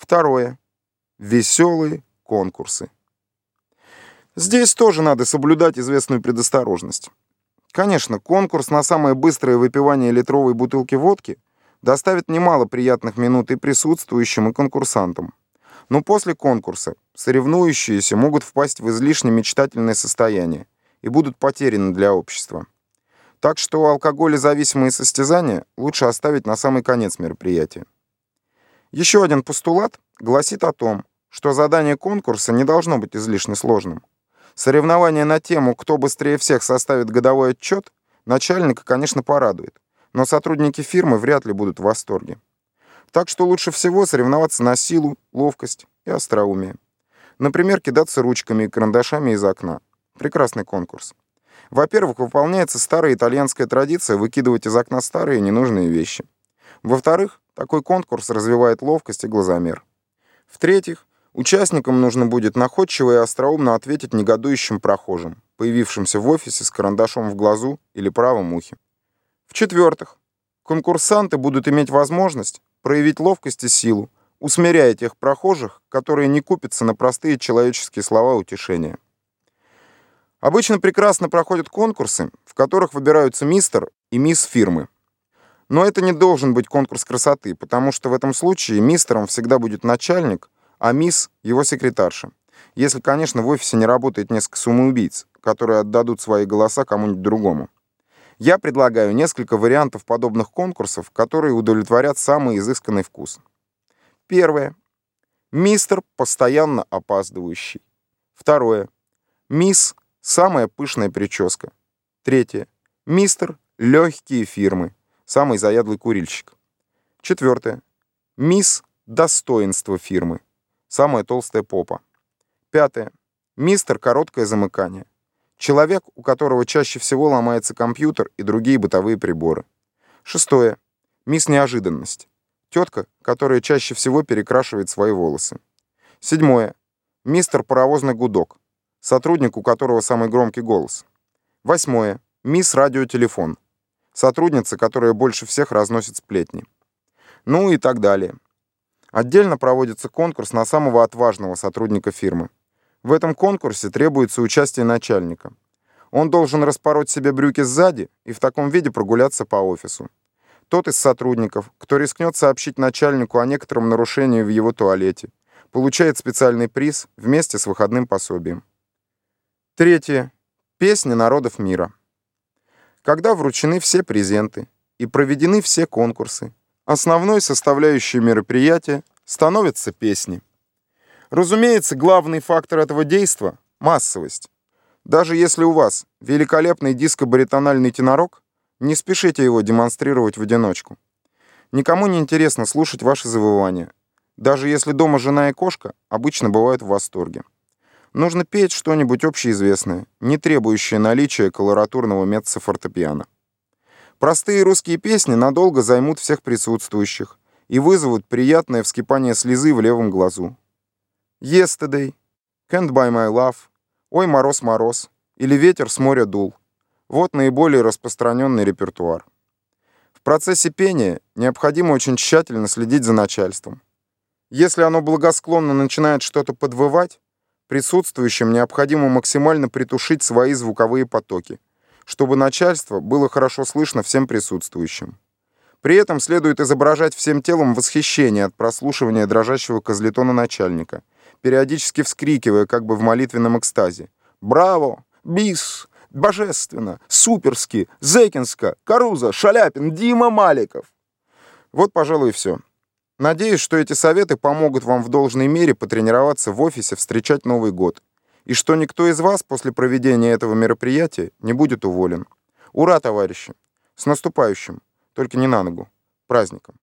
Второе. Веселые конкурсы. Здесь тоже надо соблюдать известную предосторожность. Конечно, конкурс на самое быстрое выпивание литровой бутылки водки доставит немало приятных минут и присутствующим, и конкурсантам. Но после конкурса соревнующиеся могут впасть в излишне мечтательное состояние и будут потеряны для общества. Так что алкоголезависимые состязания лучше оставить на самый конец мероприятия. Еще один постулат гласит о том, что задание конкурса не должно быть излишне сложным. Соревнование на тему, кто быстрее всех составит годовой отчет, начальника, конечно, порадует, но сотрудники фирмы вряд ли будут в восторге. Так что лучше всего соревноваться на силу, ловкость и остроумие. Например, кидаться ручками и карандашами из окна. Прекрасный конкурс. Во-первых, выполняется старая итальянская традиция выкидывать из окна старые ненужные вещи. Во-вторых, такой конкурс развивает ловкость и глазомер. В-третьих, участникам нужно будет находчиво и остроумно ответить негодующим прохожим, появившимся в офисе с карандашом в глазу или правом ухе. В-четвертых, конкурсанты будут иметь возможность проявить ловкость и силу, усмиряя тех прохожих, которые не купятся на простые человеческие слова утешения. Обычно прекрасно проходят конкурсы, в которых выбираются мистер и мисс фирмы. Но это не должен быть конкурс красоты, потому что в этом случае мистером всегда будет начальник, а мисс — его секретарша. Если, конечно, в офисе не работает несколько самоубийц, которые отдадут свои голоса кому-нибудь другому. Я предлагаю несколько вариантов подобных конкурсов, которые удовлетворят самый изысканный вкус. Первое. Мистер, постоянно опаздывающий. Второе. Мисс, самая пышная прическа. Третье. Мистер, легкие фирмы. Самый заядлый курильщик. Четвертое. Мисс, достоинство фирмы. Самая толстая попа. Пятое. Мистер, короткое замыкание. Человек, у которого чаще всего ломается компьютер и другие бытовые приборы. Шестое. Мисс Неожиданность. Тетка, которая чаще всего перекрашивает свои волосы. Седьмое. Мистер Паровозный гудок. Сотрудник, у которого самый громкий голос. Восьмое. Мисс Радиотелефон. Сотрудница, которая больше всех разносит сплетни. Ну и так далее. Отдельно проводится конкурс на самого отважного сотрудника фирмы. В этом конкурсе требуется участие начальника. Он должен распороть себе брюки сзади и в таком виде прогуляться по офису. Тот из сотрудников, кто рискнет сообщить начальнику о некотором нарушении в его туалете, получает специальный приз вместе с выходным пособием. Третье. Песни народов мира. Когда вручены все презенты и проведены все конкурсы, основной составляющей мероприятия становятся песни. Разумеется, главный фактор этого действа — массовость. Даже если у вас великолепный диско-баритональный тенорок, не спешите его демонстрировать в одиночку. Никому не интересно слушать ваши завывания. Даже если дома жена и кошка обычно бывают в восторге. Нужно петь что-нибудь общеизвестное, не требующее наличия колоратурного меццо-фортепиано. Простые русские песни надолго займут всех присутствующих и вызовут приятное вскипание слезы в левом глазу. Yesterday, Can't Buy My Love, Ой, мороз, мороз или Ветер с моря дул. Вот наиболее распространенный репертуар. В процессе пения необходимо очень тщательно следить за начальством. Если оно благосклонно начинает что-то подвывать, присутствующим необходимо максимально притушить свои звуковые потоки, чтобы начальство было хорошо слышно всем присутствующим. При этом следует изображать всем телом восхищение от прослушивания дрожащего козлетона начальника – периодически вскрикивая, как бы в молитвенном экстазе. «Браво! Бис! Божественно! Суперски! Зекинска! Каруза! Шаляпин! Дима Маликов!» Вот, пожалуй, и все. Надеюсь, что эти советы помогут вам в должной мере потренироваться в офисе встречать Новый год, и что никто из вас после проведения этого мероприятия не будет уволен. Ура, товарищи! С наступающим! Только не на ногу. Праздником!